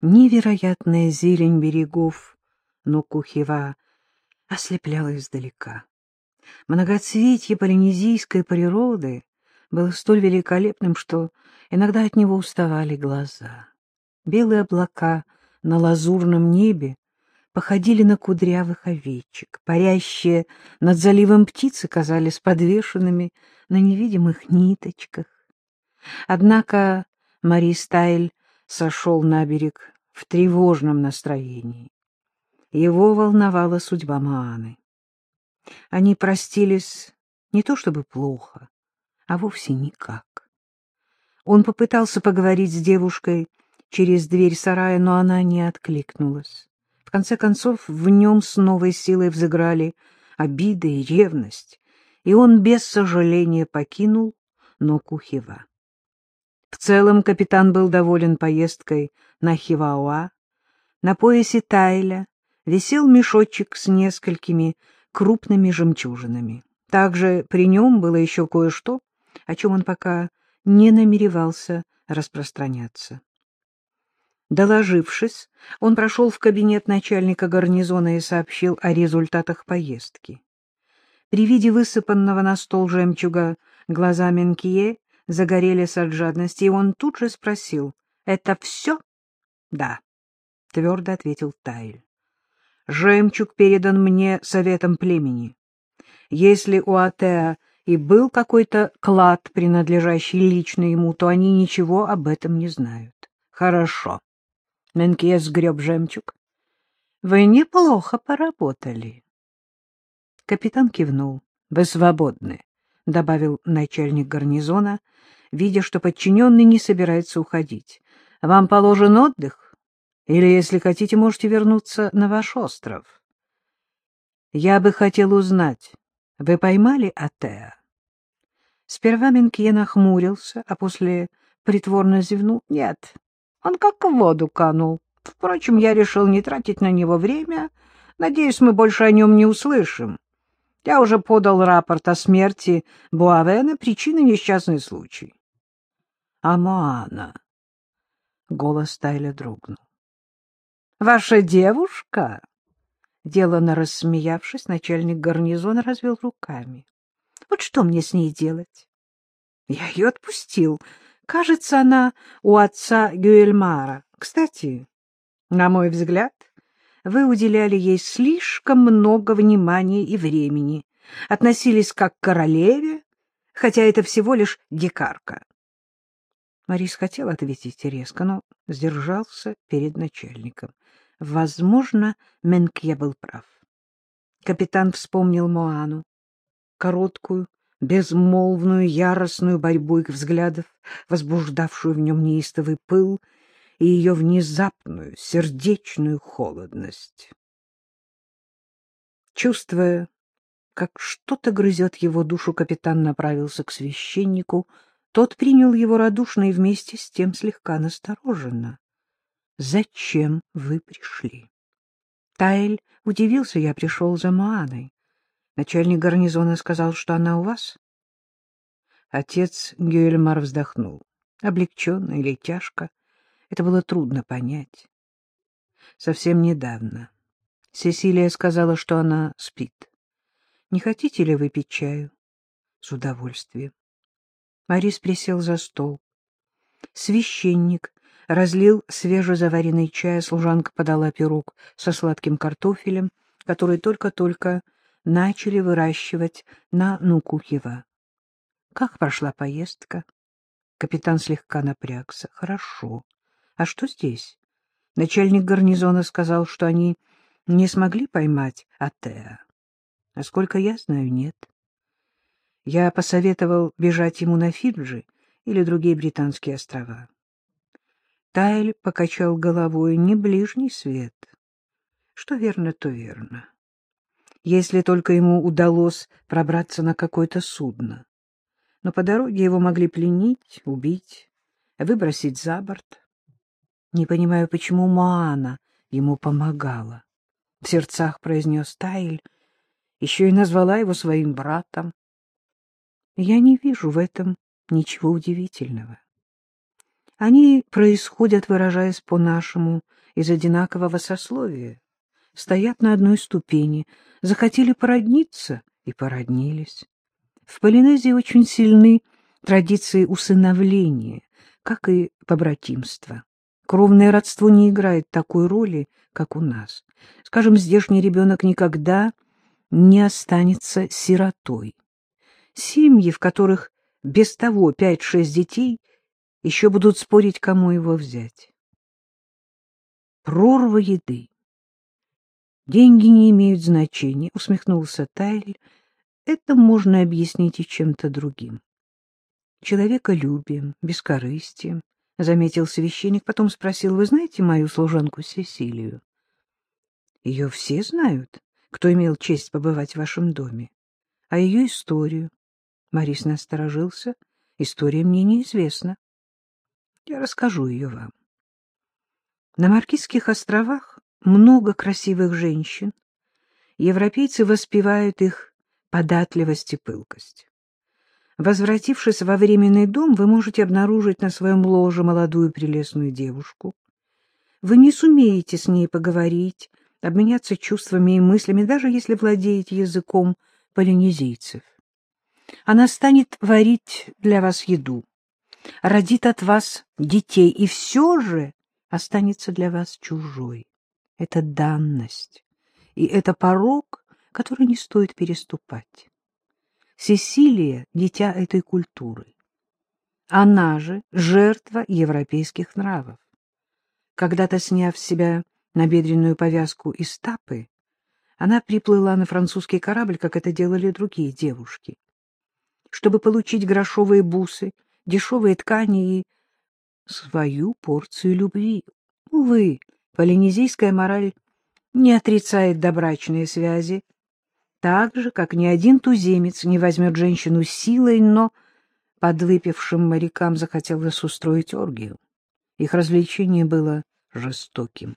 Невероятная зелень берегов Нокухева ослепляла издалека. Многоцветье полинезийской природы было столь великолепным, что иногда от него уставали глаза. Белые облака на лазурном небе походили на кудрявых овечек. Парящие над заливом птицы казались подвешенными на невидимых ниточках. Однако Мари Стайль сошел на берег в тревожном настроении. Его волновала судьба Мааны. Они простились не то чтобы плохо, а вовсе никак. Он попытался поговорить с девушкой через дверь сарая, но она не откликнулась. В конце концов, в нем с новой силой взыграли обида и ревность, и он без сожаления покинул Нокухева. В целом капитан был доволен поездкой на Хивауа. На поясе Тайля висел мешочек с несколькими крупными жемчужинами. Также при нем было еще кое-что, о чем он пока не намеревался распространяться. Доложившись, он прошел в кабинет начальника гарнизона и сообщил о результатах поездки. При виде высыпанного на стол жемчуга глаза Менкие загорелись от жадности, и он тут же спросил, «Это все?» «Да», — твердо ответил Тайль. «Жемчуг передан мне советом племени. Если у Атеа и был какой-то клад, принадлежащий лично ему, то они ничего об этом не знают». «Хорошо», Менкье сгреб жемчуг. — Вы неплохо поработали. Капитан кивнул. — Вы свободны, — добавил начальник гарнизона, видя, что подчиненный не собирается уходить. — Вам положен отдых? Или, если хотите, можете вернуться на ваш остров? — Я бы хотел узнать, вы поймали Атеа? Сперва Менкье нахмурился, а после притворно зевнул. — Нет, он как в воду канул. Впрочем, я решил не тратить на него время. Надеюсь, мы больше о нем не услышим. Я уже подал рапорт о смерти Буавена, причина несчастный случай. — А Моана? — голос Тайля дрогнул. — Ваша девушка? Делано рассмеявшись, начальник гарнизона развел руками. — Вот что мне с ней делать? Я ее отпустил, Кажется, она у отца Гюэльмара. Кстати, на мой взгляд, вы уделяли ей слишком много внимания и времени, относились как к королеве, хотя это всего лишь дикарка. Марис хотел ответить резко, но сдержался перед начальником. Возможно, Менкье был прав. Капитан вспомнил Моану, короткую, безмолвную, яростную борьбу их взглядов, возбуждавшую в нем неистовый пыл и ее внезапную, сердечную холодность. Чувствуя, как что-то грызет его душу, капитан направился к священнику. Тот принял его радушно и вместе с тем слегка настороженно. — Зачем вы пришли? Тайль удивился, я пришел за Моаной. Начальник гарнизона сказал, что она у вас? Отец Гюэльмар вздохнул. Облегченно или тяжко, это было трудно понять. Совсем недавно Сесилия сказала, что она спит. Не хотите ли выпить чаю? С удовольствием. Марис присел за стол. Священник разлил свежезаваренный чай, служанка подала пирог со сладким картофелем, который только-только начали выращивать на Нукухева. Как прошла поездка? Капитан слегка напрягся. Хорошо. А что здесь? Начальник гарнизона сказал, что они не смогли поймать Атеа. Насколько я знаю, нет. Я посоветовал бежать ему на Фиджи или другие британские острова. Тайль покачал головой. Не ближний свет. Что верно, то верно если только ему удалось пробраться на какое-то судно. Но по дороге его могли пленить, убить, выбросить за борт. Не понимаю, почему Моана ему помогала. В сердцах произнес Тайль, еще и назвала его своим братом. Я не вижу в этом ничего удивительного. Они происходят, выражаясь по-нашему, из одинакового сословия, стоят на одной ступени, захотели породниться и породнились. В Полинезии очень сильны традиции усыновления, как и побратимства. Кровное родство не играет такой роли, как у нас. Скажем, здешний ребенок никогда не останется сиротой. Семьи, в которых без того пять-шесть детей, еще будут спорить, кому его взять. Прорва еды. Деньги не имеют значения, усмехнулся Тайль. Это можно объяснить и чем-то другим. Человеколюбием, бескорыстием, — заметил священник, потом спросил, — вы знаете мою служанку Сесилию? Ее все знают, кто имел честь побывать в вашем доме. А ее историю? Марис насторожился. История мне неизвестна. Я расскажу ее вам. На Маркизских островах много красивых женщин. Европейцы воспевают их податливость и пылкость. Возвратившись во временный дом, вы можете обнаружить на своем ложе молодую прелестную девушку. Вы не сумеете с ней поговорить, обменяться чувствами и мыслями, даже если владеете языком полинезийцев. Она станет варить для вас еду, родит от вас детей, и все же останется для вас чужой. Это данность, и это порог, который не стоит переступать. Сесилия — дитя этой культуры. Она же жертва европейских нравов. Когда-то, сняв с себя набедренную повязку из тапы, она приплыла на французский корабль, как это делали другие девушки, чтобы получить грошовые бусы, дешевые ткани и свою порцию любви. Увы, полинезийская мораль не отрицает добрачные связи, так же, как ни один туземец не возьмет женщину силой, но подвыпившим морякам захотелось устроить оргию. Их развлечение было жестоким.